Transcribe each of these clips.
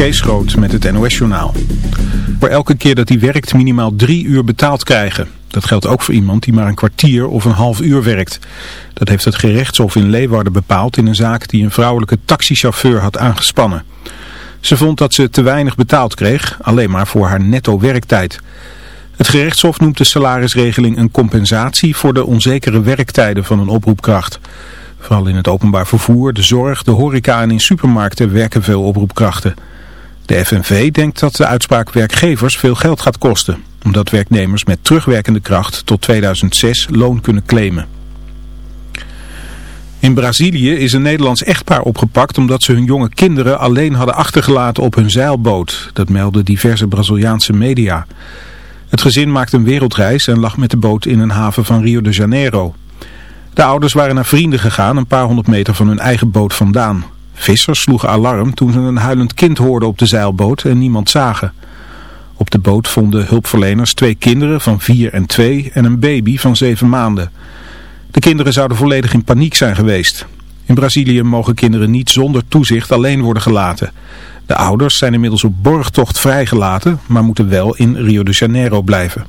Kees Groot met het NOS-journaal. Voor elke keer dat hij werkt minimaal drie uur betaald krijgen. Dat geldt ook voor iemand die maar een kwartier of een half uur werkt. Dat heeft het gerechtshof in Leeuwarden bepaald in een zaak die een vrouwelijke taxichauffeur had aangespannen. Ze vond dat ze te weinig betaald kreeg, alleen maar voor haar netto werktijd. Het gerechtshof noemt de salarisregeling een compensatie voor de onzekere werktijden van een oproepkracht. Vooral in het openbaar vervoer, de zorg, de horeca en in supermarkten werken veel oproepkrachten. De FNV denkt dat de uitspraak werkgevers veel geld gaat kosten, omdat werknemers met terugwerkende kracht tot 2006 loon kunnen claimen. In Brazilië is een Nederlands echtpaar opgepakt omdat ze hun jonge kinderen alleen hadden achtergelaten op hun zeilboot. Dat melden diverse Braziliaanse media. Het gezin maakte een wereldreis en lag met de boot in een haven van Rio de Janeiro. De ouders waren naar vrienden gegaan, een paar honderd meter van hun eigen boot vandaan. Vissers sloegen alarm toen ze een huilend kind hoorden op de zeilboot en niemand zagen. Op de boot vonden hulpverleners twee kinderen van vier en twee en een baby van zeven maanden. De kinderen zouden volledig in paniek zijn geweest. In Brazilië mogen kinderen niet zonder toezicht alleen worden gelaten. De ouders zijn inmiddels op borgtocht vrijgelaten, maar moeten wel in Rio de Janeiro blijven.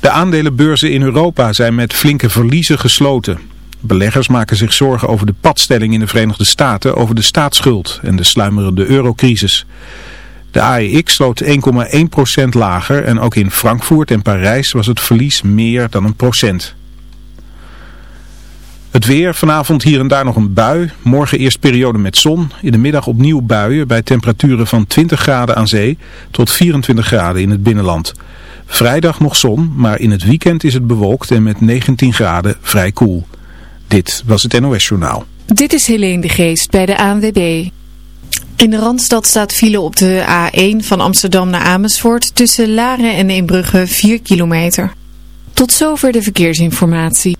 De aandelenbeurzen in Europa zijn met flinke verliezen gesloten. Beleggers maken zich zorgen over de padstelling in de Verenigde Staten over de staatsschuld en de sluimerende eurocrisis. De AEX sloot 1,1% lager en ook in Frankfurt en Parijs was het verlies meer dan een procent. Het weer, vanavond hier en daar nog een bui. Morgen eerst periode met zon. In de middag opnieuw buien bij temperaturen van 20 graden aan zee tot 24 graden in het binnenland. Vrijdag nog zon, maar in het weekend is het bewolkt en met 19 graden vrij koel. Dit was het NOS Journaal. Dit is Helene de Geest bij de ANWB. In de Randstad staat file op de A1 van Amsterdam naar Amersfoort tussen Laren en Eembrugge 4 kilometer. Tot zover de verkeersinformatie.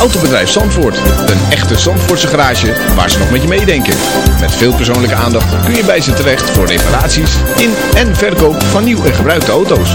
Autobedrijf Zandvoort. Een echte Zandvoortse garage waar ze nog met je meedenken. Met veel persoonlijke aandacht kun je bij ze terecht voor reparaties in en verkoop van nieuw en gebruikte auto's.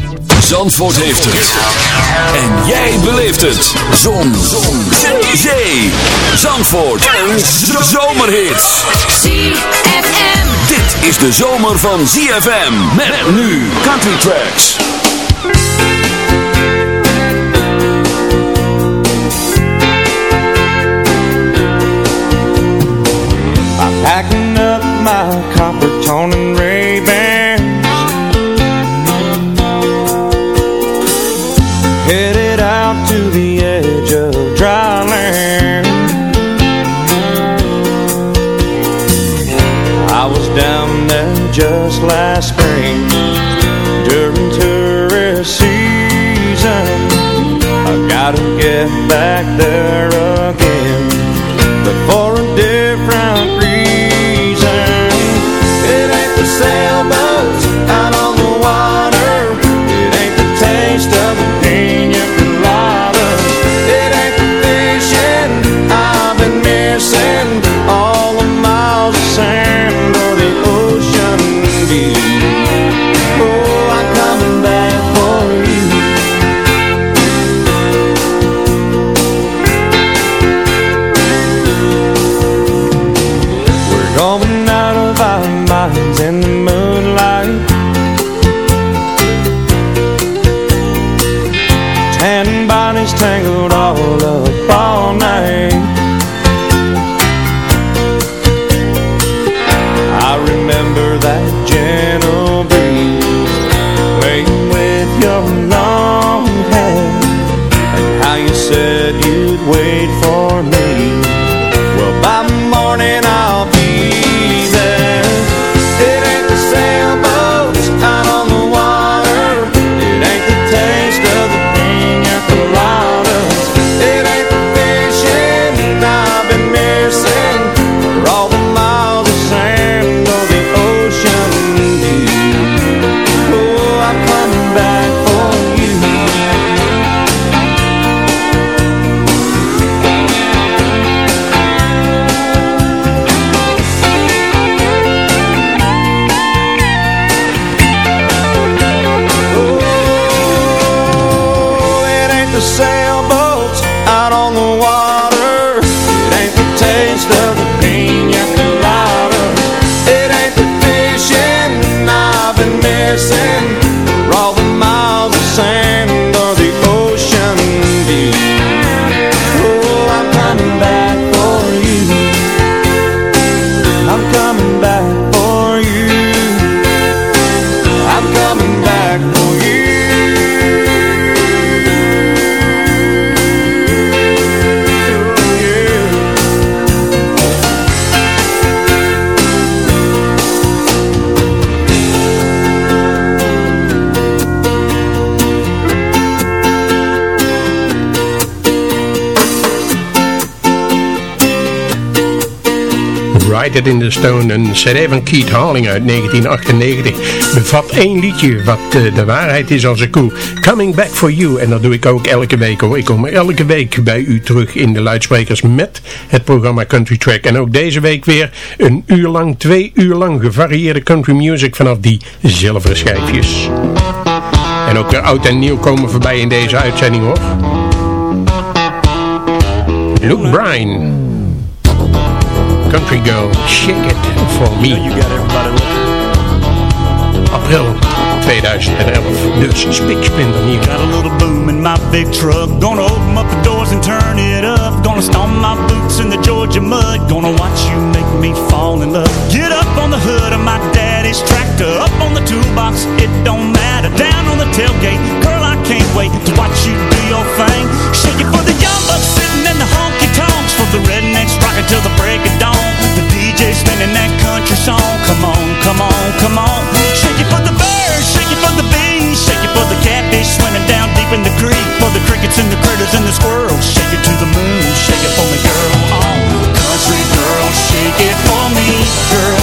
Zandvoort heeft het. En jij beleeft het. Zon. Zon. Zee. Zandvoort. Een zomerhit. ZFM. Dit is de zomer van ZFM. Met nu Country Tracks. I'm packing up my copper tone just last spring It in the Stone, een cd van Keith Harling uit 1998, bevat één liedje wat eh, de waarheid is als een koe. Coming Back For You, en dat doe ik ook elke week hoor. Ik kom elke week bij u terug in de luidsprekers met het programma Country Track. En ook deze week weer een uur lang, twee uur lang gevarieerde country music vanaf die zilveren schijfjes. En ook weer oud en nieuw komen voorbij in deze uitzending hoor. Luke Bryan. Country Girl, Shake It For Me. April 2011, dus spiksplinter nieuw. Got a little boom in my big truck. Gonna open up the doors and turn it up. Gonna stomp my boots in the Georgia mud. Gonna watch you make me fall in love. Get up on the hood of my daddy's tractor. Up on the toolbox, it don't matter. Down on the tailgate, girl I can't wait To watch you do your thing. Shake it for the young bucks sitting in the honky tonks For the rednecks rocking till the break of dawn. The DJ spinning that country song. Come on, come on, come on. Shake it for the birds, shake it for the bees. Shake it for the catfish swimming down deep in the creek. For the crickets and the critters and the squirrels. Shake it to the moon, shake it for me girl. Oh, Country girl, shake it for me girl.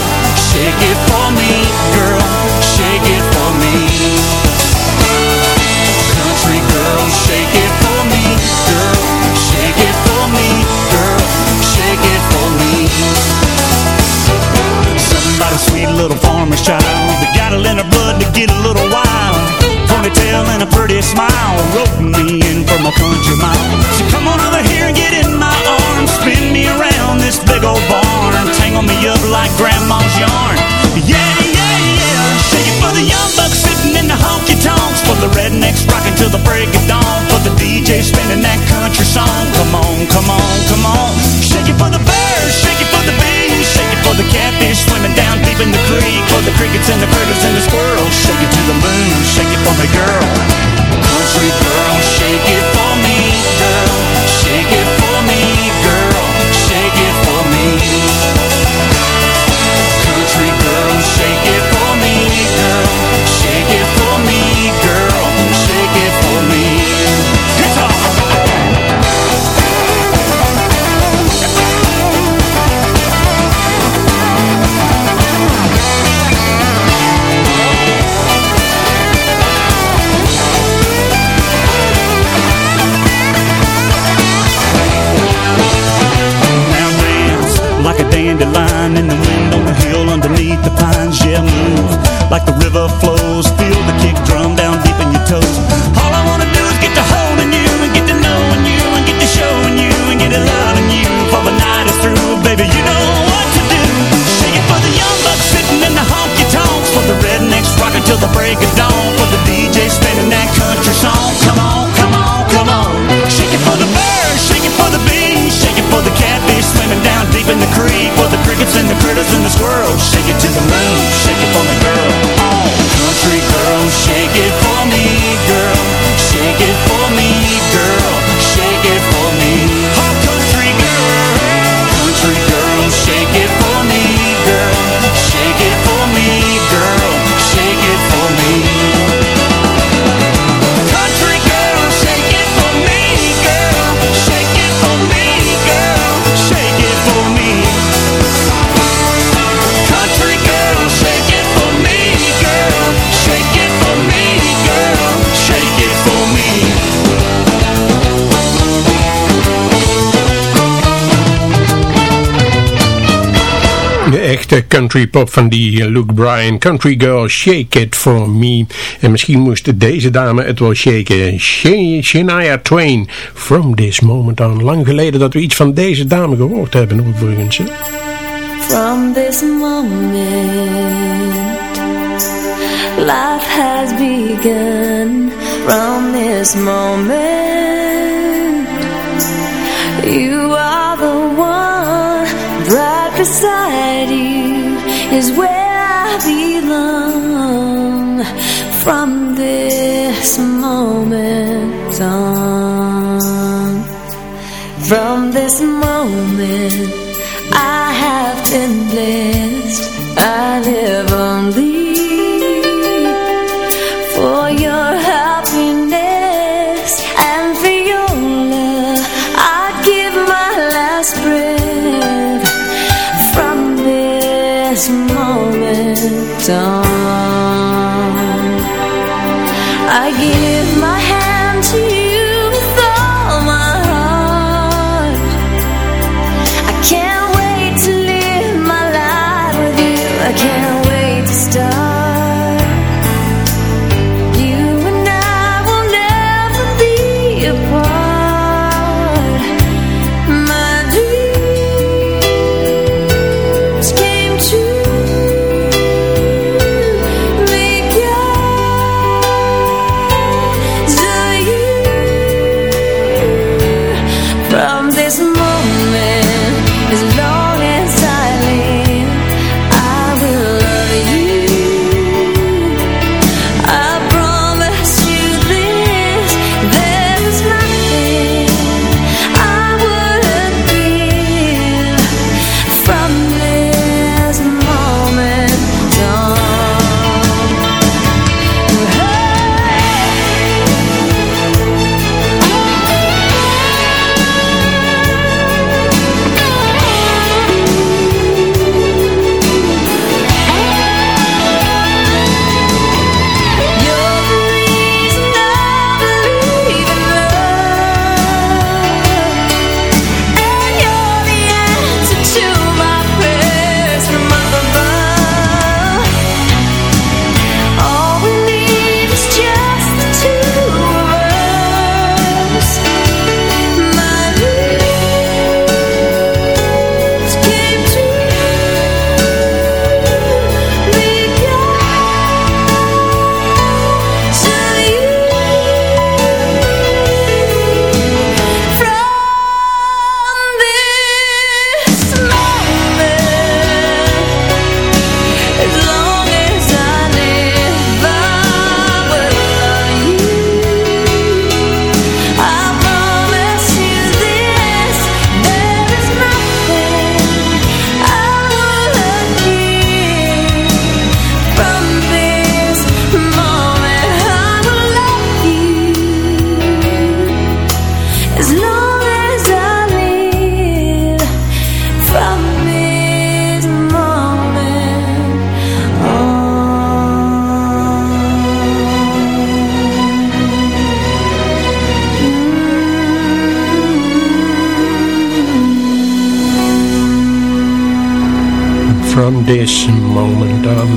Shake it for me girl little farmer's child. That got in her blood to get a little wild. Ponytail and a pretty smile. Roping me in from a country mile. So come on over here and get in my arms. Spin me around this big old barn. Tangle me up like grandma's yarn. Yeah, yeah, yeah. Shake it for the young bucks sitting in the honky tonks. For the rednecks rocking till the break of dawn. For the DJ spinning that country song. Come on, come on echte country pop van die eh, Luke Bryan. Country Girl, Shake It For Me. En misschien moest deze dame het wel shaken. Shania Twain, From This Moment On. Lang geleden dat we iets van deze dame gehoord hebben, overigens. From this moment Life has begun From this moment You are the one Right beside you Is where I belong. From this moment on. From this moment I have been blessed. I live only for coração. This Moment On.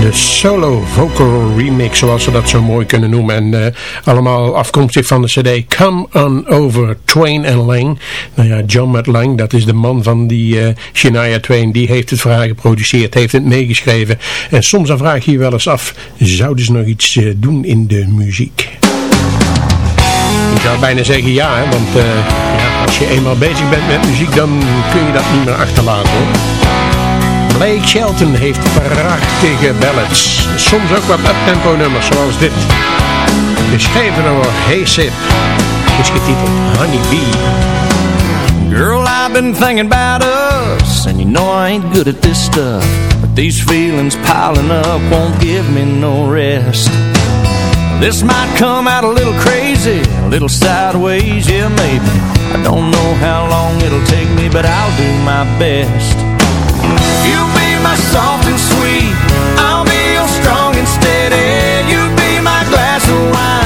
De solo vocal remix, zoals ze dat zo mooi kunnen noemen. En eh, allemaal afkomstig van de cd Come On Over Twain and Lang. Nou ja, John Matt Lang, dat is de man van die eh, Shania Twain. Die heeft het voor haar geproduceerd, heeft het meegeschreven. En soms vraag je je wel eens af, zouden ze nog iets eh, doen in de muziek? Ik zou bijna zeggen ja, want als je eenmaal bezig bent met muziek, dan kun je dat niet meer achterlaten hoor. Blake Shelton heeft prachtige ballads. Soms ook wat uptempo nummers zoals dit. Geschreven door Hey Sid. Is getiteld Honey Bee. Girl, I've been thinking about us, and you know I ain't good at this stuff. But these feelings piling up won't give me no rest. This might come out a little crazy, a little sideways, yeah, maybe. I don't know how long it'll take me, but I'll do my best. You'll be my soft and sweet, I'll be your strong and steady. You be my glass of wine,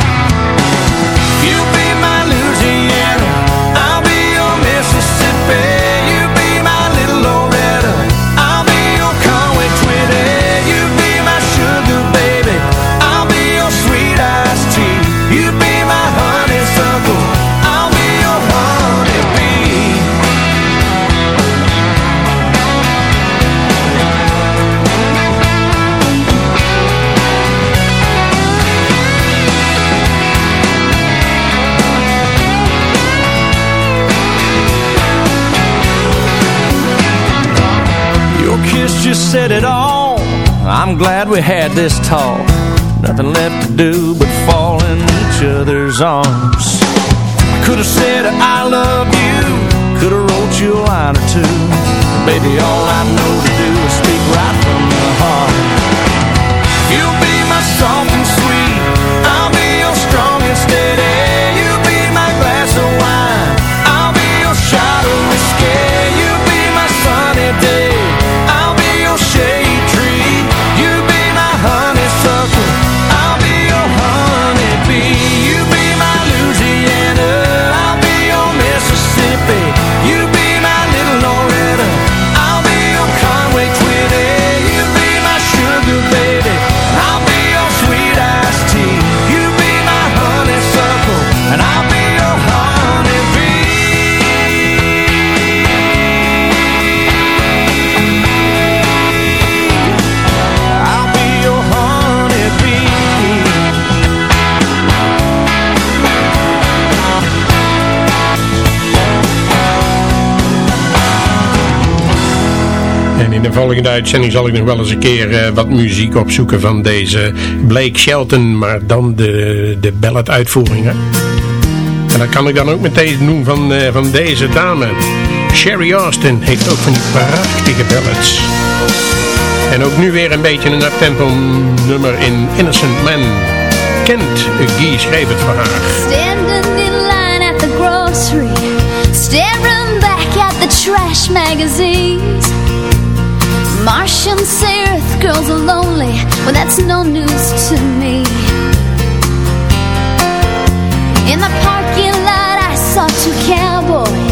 Said it all. I'm glad we had this talk. Nothing left to do but fall in each other's arms. I could have said I love you. Could have wrote you a line or two. Baby, all I know to do is speak right from the heart. You'll be my soft in de volgende uitzending zal ik nog wel eens een keer eh, wat muziek opzoeken van deze Blake Shelton, maar dan de, de ballad uitvoeringen. En dat kan ik dan ook meteen doen van, eh, van deze dame. Sherry Austin heeft ook van die prachtige ballads. En ook nu weer een beetje een uptempo nummer in Innocent Man. Kent Guy schreef het voor haar. Standing in line at the grocery Staring back at the trash magazines Martian Earth, girls are lonely. Well, that's no news to me. In the parking lot I saw two cowboys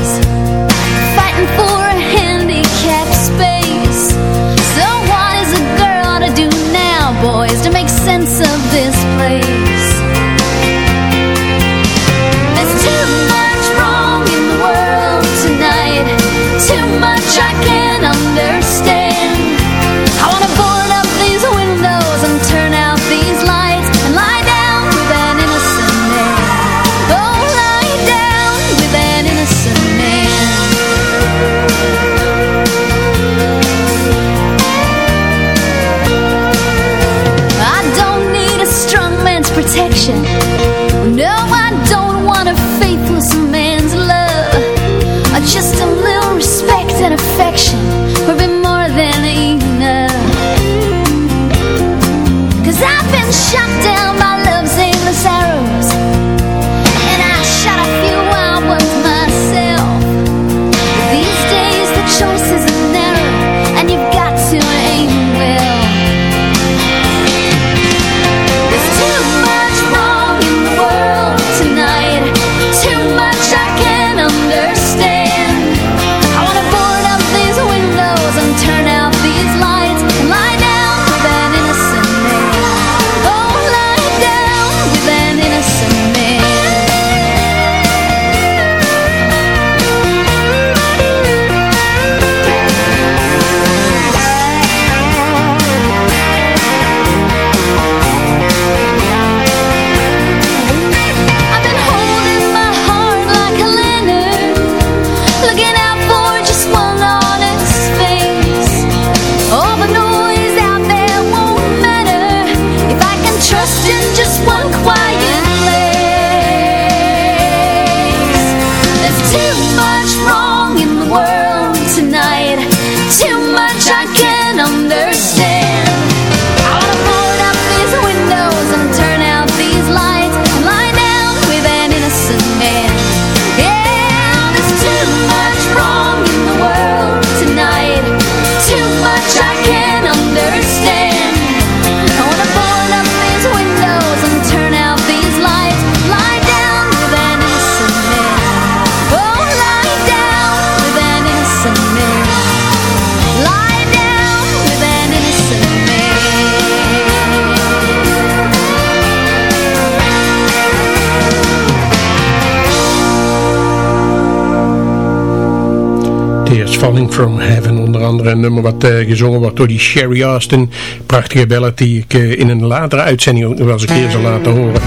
een nummer wat uh, gezongen wordt door die Sherry Austin. Prachtige ballad die ik uh, in een latere uitzending ook nog wel eens een keer zal laten horen.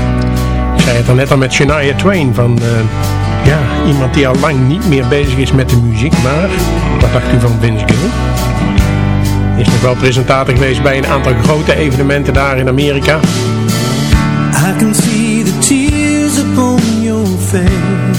Ik zei het al net al met Shania Twain van... Uh, ja, iemand die al lang niet meer bezig is met de muziek. Maar, wat dacht u van Vince Gill? Is nog wel presentator geweest bij een aantal grote evenementen daar in Amerika. I can see the tears upon your face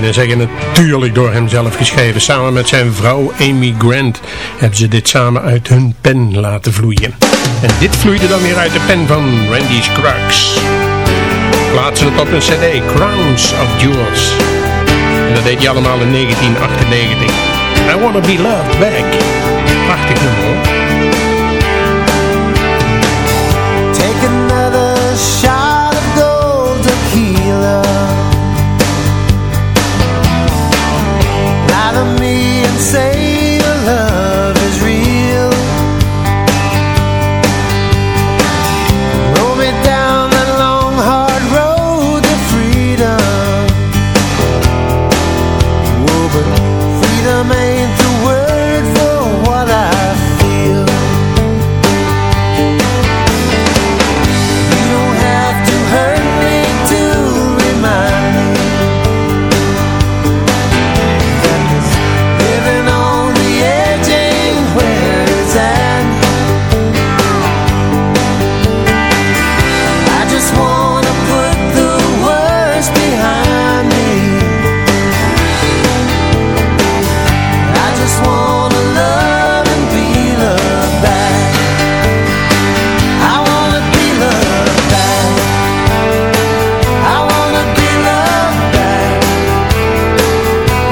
bijna zeggen, natuurlijk door hemzelf geschreven. Samen met zijn vrouw Amy Grant hebben ze dit samen uit hun pen laten vloeien. En dit vloeide dan weer uit de pen van Randy Scruggs. Plaatsen het op een cd, Crowns of Jewels. En dat deed hij allemaal in 1998. I Wanna Be Loved Back. Prachtig nummer hoor.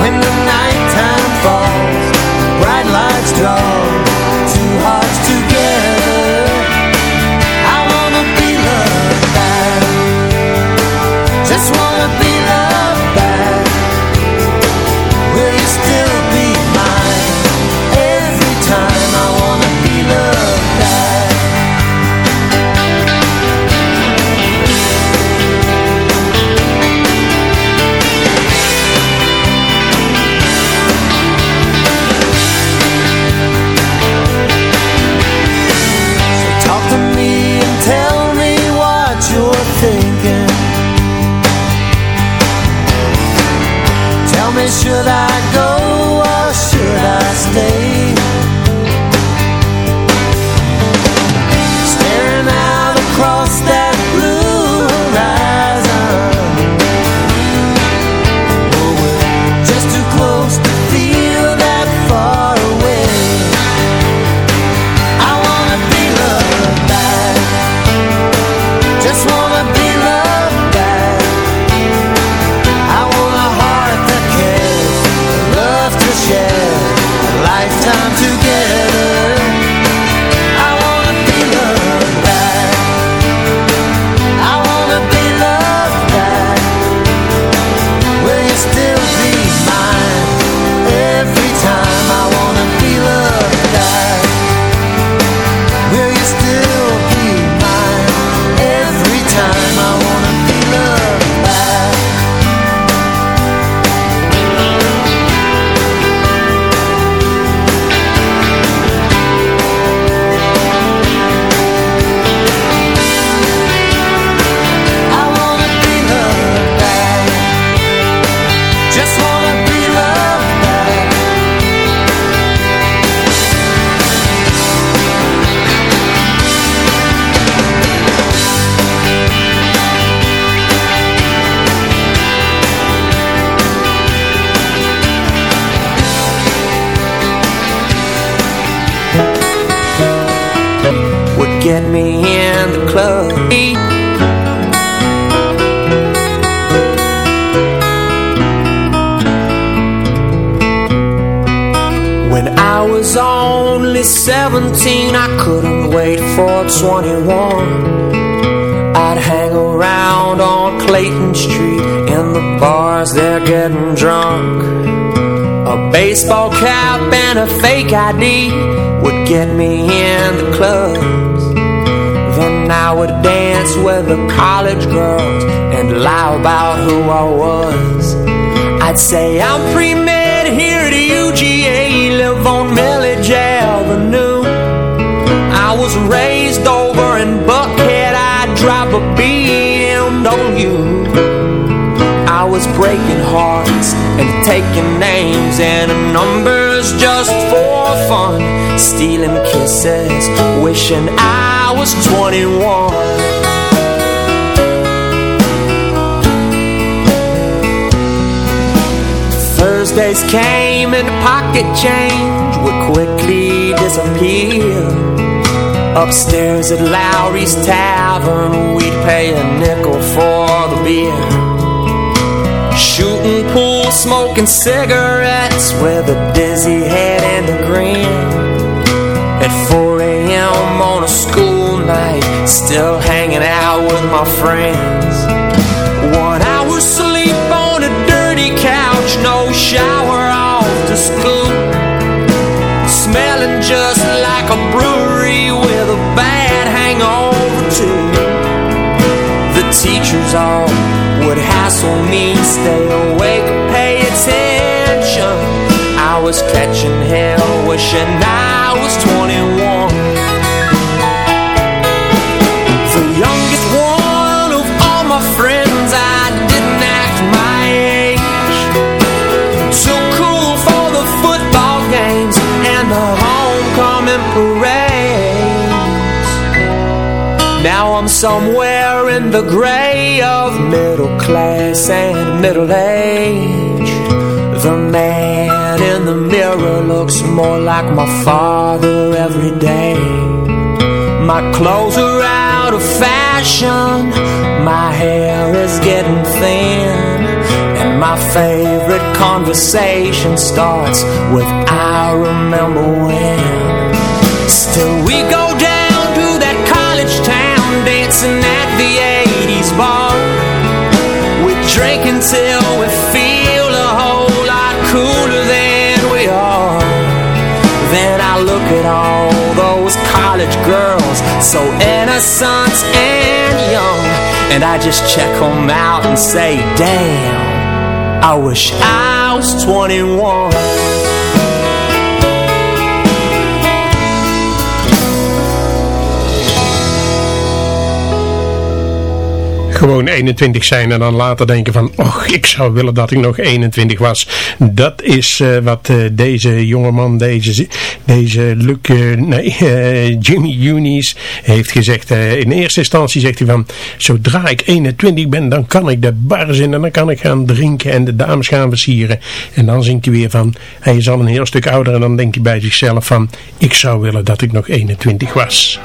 When the nighttime falls Bright lights draw Clayton Street in the bars, they're getting drunk. A baseball cap and a fake ID would get me in the clubs. Then I would dance with the college girls and lie about who I was. I'd say I'm pre-med here at UGA, live on Millage Avenue. I was raised over in Buckhead, I drive a BMW. I was breaking hearts and taking names and numbers just for fun. Stealing kisses, wishing I was 21. Thursdays came and pocket change would quickly disappear. Upstairs at Lowry's Tavern, we'd pay a nickel for the beer. Shooting pool, smoking cigarettes with a dizzy head and a grin. At 4 a.m. on a school night, still hanging out with my friends. Would hassle me, stay awake, pay attention. I was catching hell, wishing I was 21. The youngest one of all my friends, I didn't act my age. Too cool for the football games and the homecoming parades. Now I'm somewhere in the gray of middle class and middle age. The man in the mirror looks more like my father every day. My clothes are out of fashion, my hair is getting thin, and my favorite conversation starts with I remember when. Still, we go down dancing at the 80s bar. We drink until we feel a whole lot cooler than we are. Then I look at all those college girls, so innocent and young, and I just check them out and say, damn, I wish I was 21. Gewoon 21 zijn en dan later denken van, och, ik zou willen dat ik nog 21 was. Dat is eh, wat eh, deze jongeman, deze, deze Luc, eh, nee, Jimmy Unis heeft gezegd. In eerste instantie zegt hij van, zodra ik 21 ben, dan kan ik de bars in en dan kan ik gaan drinken en de dames gaan versieren. En dan zingt hij weer van, hij is al een heel stuk ouder en dan denkt hij bij zichzelf van, ik zou willen dat ik nog 21 was.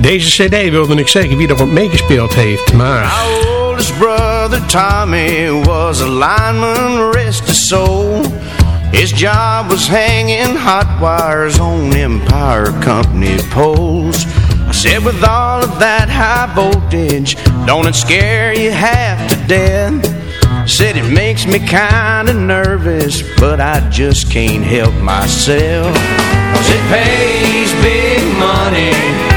Deze cd wilde ik zeggen wie erop meegespeeld heeft, maar... Our oldest brother Tommy was a lineman, rest his soul. His job was hanging hot wires on Empire Company poles. I said with all of that high voltage, don't it scare you half to death? Said it makes me kinda nervous, but I just can't help myself. Cause it pays big money,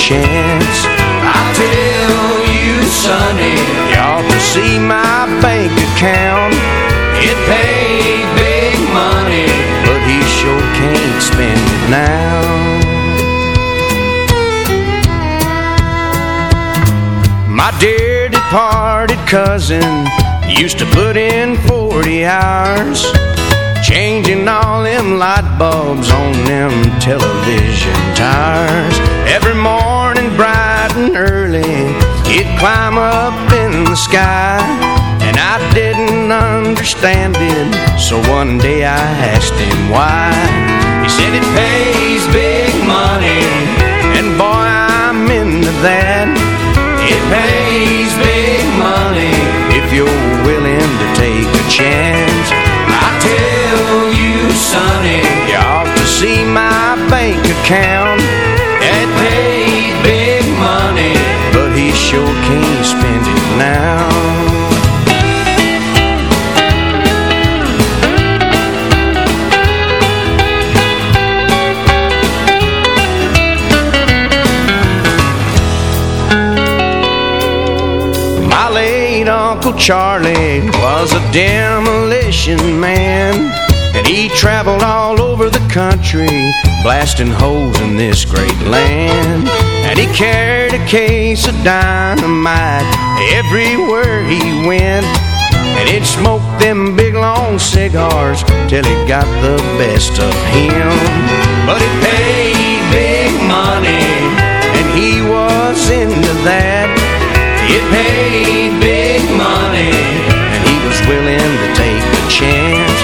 chance. I tell you, sonny, ought to see my bank account. It paid big money, but he sure can't spend it now. My dear departed cousin used to put in 40 hours Changing all them light bulbs on them television tires Every morning bright and early He'd climb up in the sky And I didn't understand it So one day I asked him why Charlie was a demolition man And he traveled all over the country Blasting holes in this great land. And he carried a case of dynamite Everywhere he went And he'd smoke them big long cigars Till he got the best of him. But it paid big money And he was into that it paid big money, and he was willing to take the chance.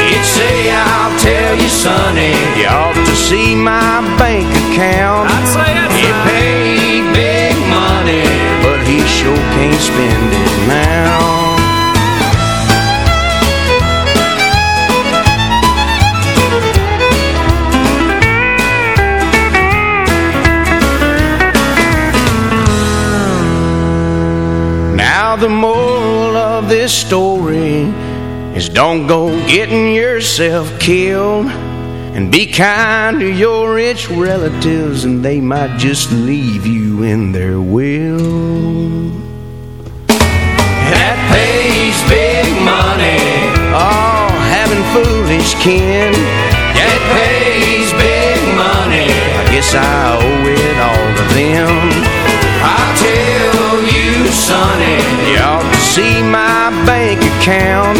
He'd say, I'll tell you, sonny, you ought to see my bank account. I'd say It paid big money, but he sure can't spend it now. The moral of this story is don't go getting yourself killed and be kind to your rich relatives and they might just leave you in their will. That pays big money. Oh, having foolish kin. That pays big money. I guess I you ought to see my bank account.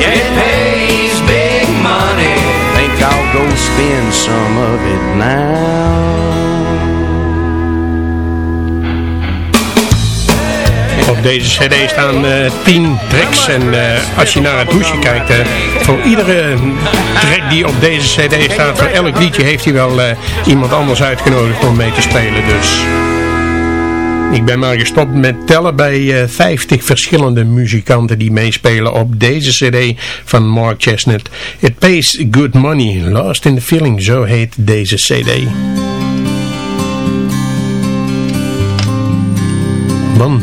Yeah, it pays big money. Think I'll go spend some of it now. Op deze cd staan eh 10 tracks en eh, als je naar het hoesje kijkt, eh, voor iedere track die op deze cd staat, voor elk liedje heeft hij wel eh, iemand anders uitgenodigd om mee te spelen. Dus ik ben maar gestopt met tellen bij eh 50 verschillende muzikanten die meespelen op deze cd van Mark Chestnut. It Pays Good Money, Lost in the Feeling, zo heet deze cd. One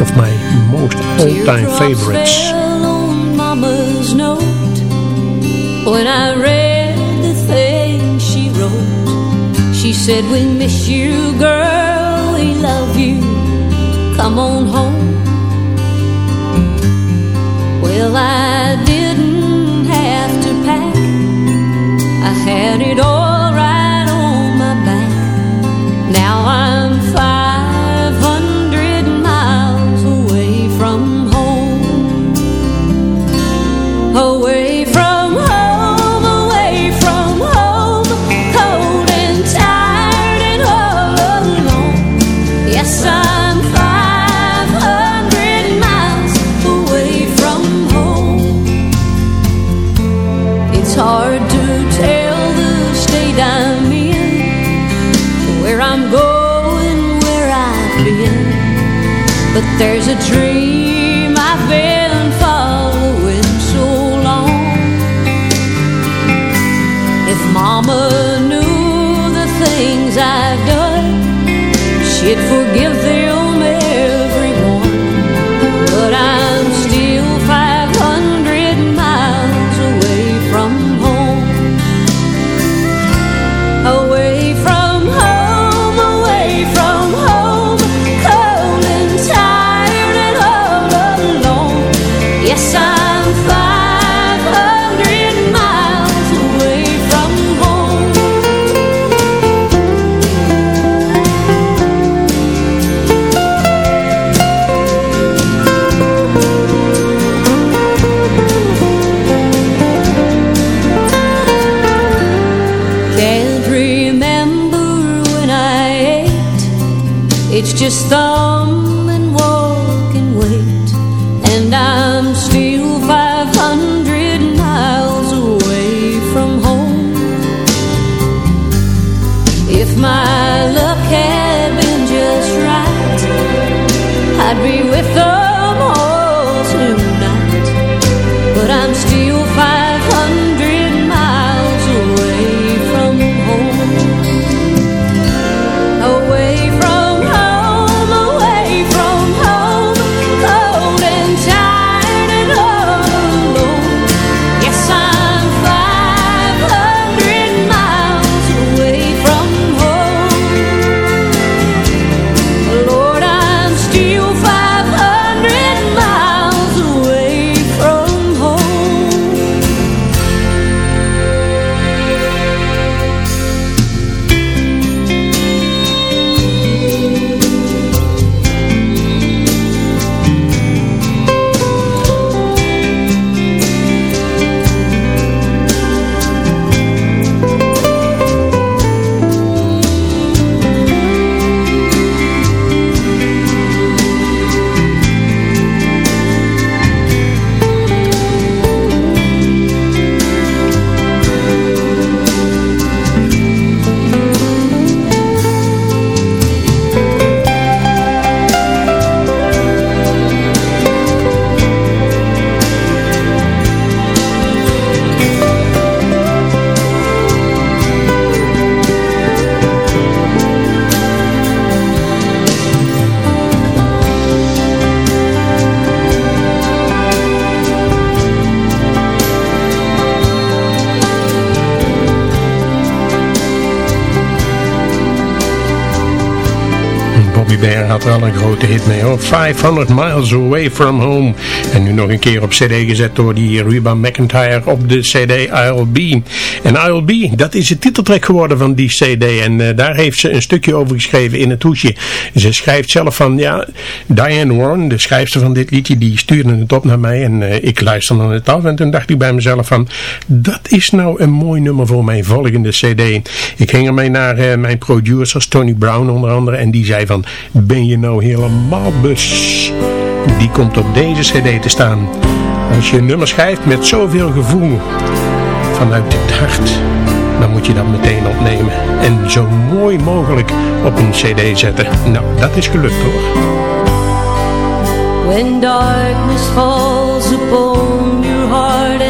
of my most all-time favorites. when I read the thing she wrote. She said, We miss you, girl, you. Come on home. Well, I There's a dream. Grote hit mee hoor. 500 Miles Away From Home. En nu nog een keer op cd gezet door die Reba McIntyre op de cd I'll Be. En I'll Be, dat is de titeltrack geworden van die cd. En eh, daar heeft ze een stukje over geschreven in het hoesje. Ze schrijft zelf van, ja, Diane Warren, de schrijfster van dit liedje, die stuurde het op naar mij. En eh, ik luisterde het af. En toen dacht ik bij mezelf van, dat is nou een mooi nummer voor mijn volgende cd. Ik ging ermee naar eh, mijn producers, Tony Brown onder andere. En die zei van, ben je nou helemaal bus? Die komt op deze cd te staan. Als je een nummer schrijft met zoveel gevoel vanuit het hart, dan moet je dat meteen opnemen. En zo mooi mogelijk op een cd zetten. Nou, dat is gelukt hoor. When darkness falls upon your heart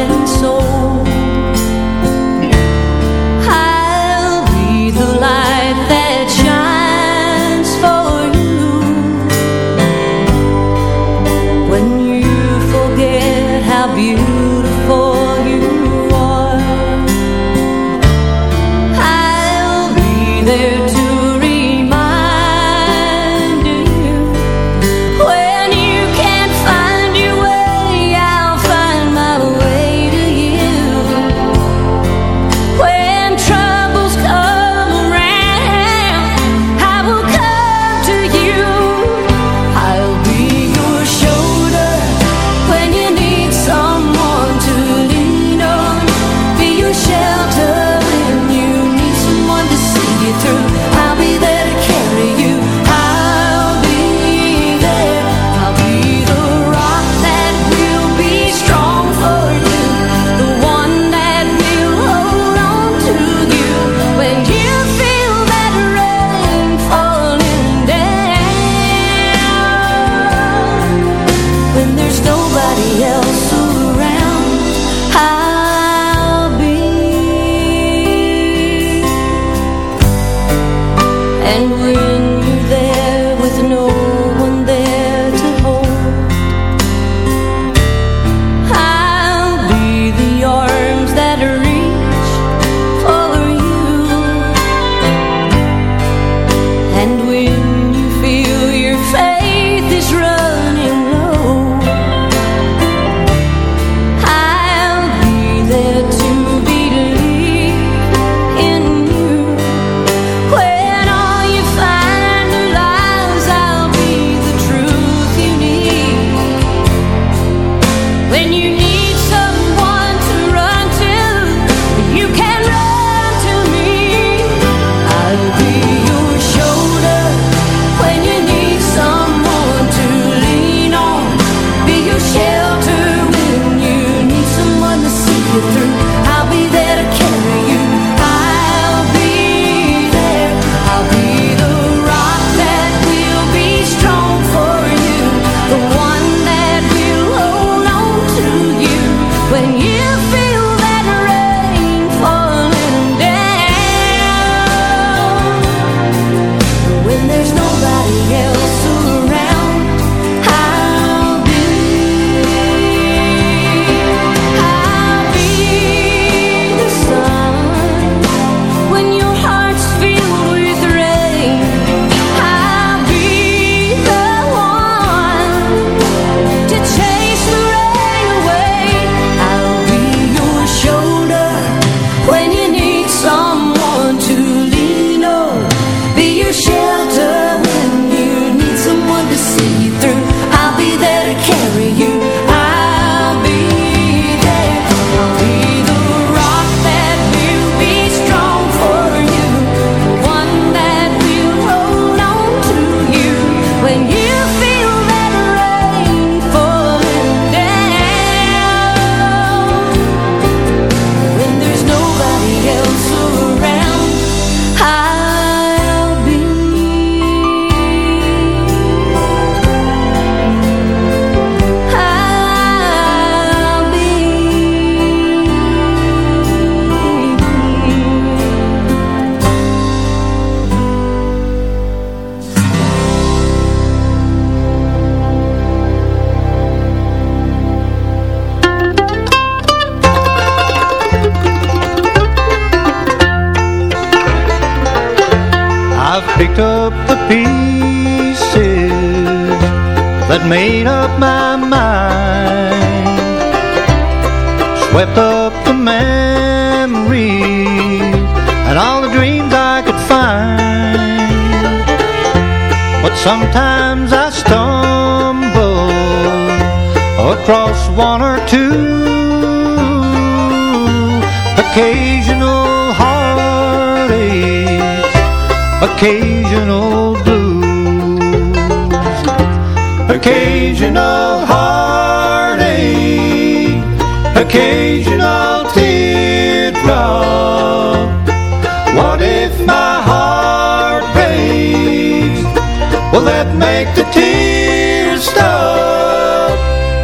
stop?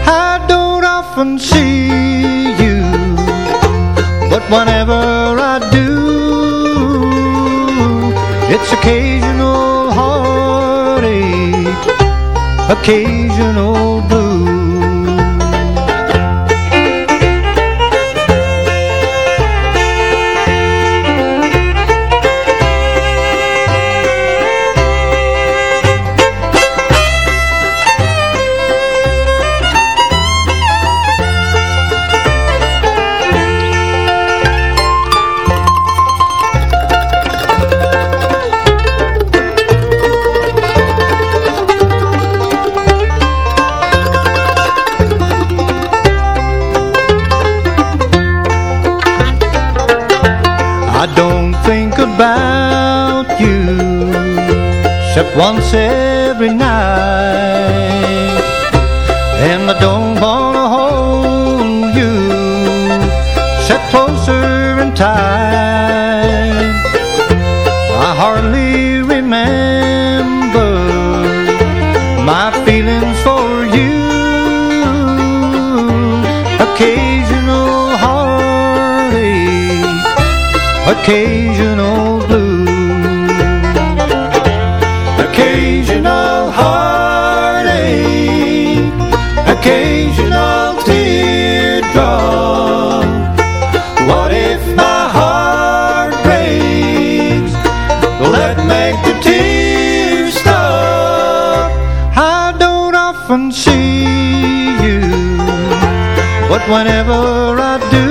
I don't often see you But whenever I do It's occasional heartache Occasional Except once every night but whenever I do.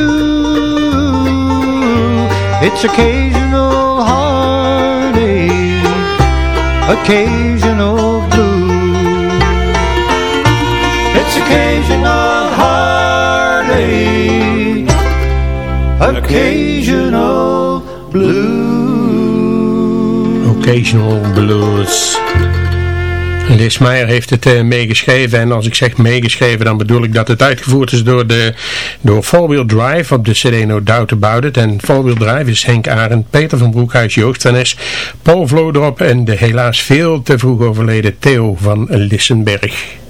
It's occasional heartache, occasional blue. It's occasional heartache, occasional blue. Occasional Blues. Liz Meyer heeft het uh, meegeschreven en als ik zeg meegeschreven dan bedoel ik dat het uitgevoerd is door, de, door Four Wheel Drive op de CD No Doubt About It. En Four Wheel Drive is Henk Arendt, Peter van Broekhuis, Joost van Es, Paul Vlodrop en de helaas veel te vroeg overleden Theo van Lissenberg.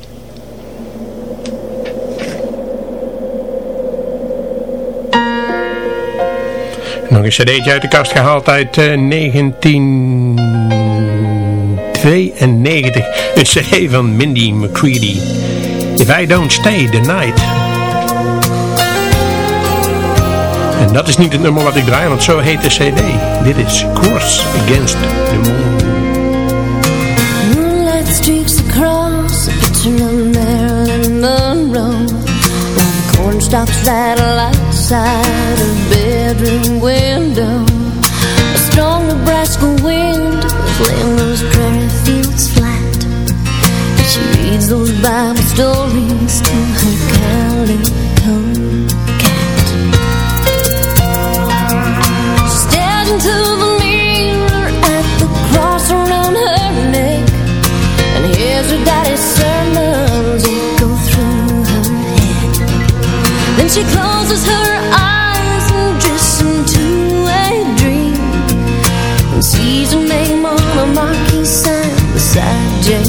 Nog een cd'tje uit de kast gehaald uit uh, 1992. Een cd van Mindy McCready. If I Don't Stay the Night. En dat is niet het nummer wat ik draai, want zo heet de cd. Dit is Cross Against the Moon. Moonlight streaks across of Marilyn Monroe While the corn stalks rattle outside her bedroom window A strong Nebraska wind Bible stories to her calico cat She stares into the mirror at the cross around her neck and hears her daddy's sermons echo through her head. Then she closes her eyes and drifts into a dream and sees her name on a marquee sign beside James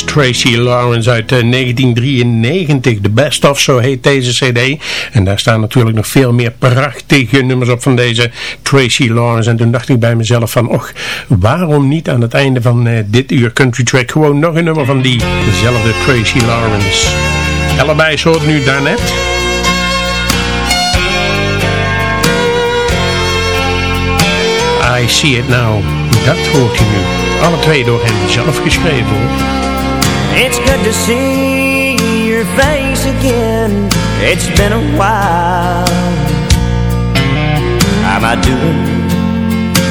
Tracy Lawrence uit 1993. The Best Of, zo heet deze cd. En daar staan natuurlijk nog veel meer prachtige nummers op van deze Tracy Lawrence. En toen dacht ik bij mezelf van, och, waarom niet aan het einde van uh, dit uur Country Track gewoon nog een nummer van die, dezelfde Tracy Lawrence. Allebei hoort nu daarnet. I See It Now. Dat hoort u nu. Alle twee door hem zelf geschreven. It's good to see your face again. It's been a while. How am I doing?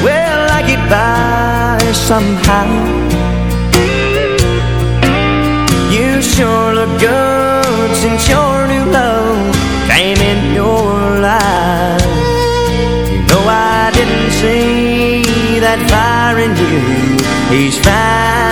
Well, I get by somehow. You sure look good since your new love came in your life. You know I didn't see that fire in you he's found.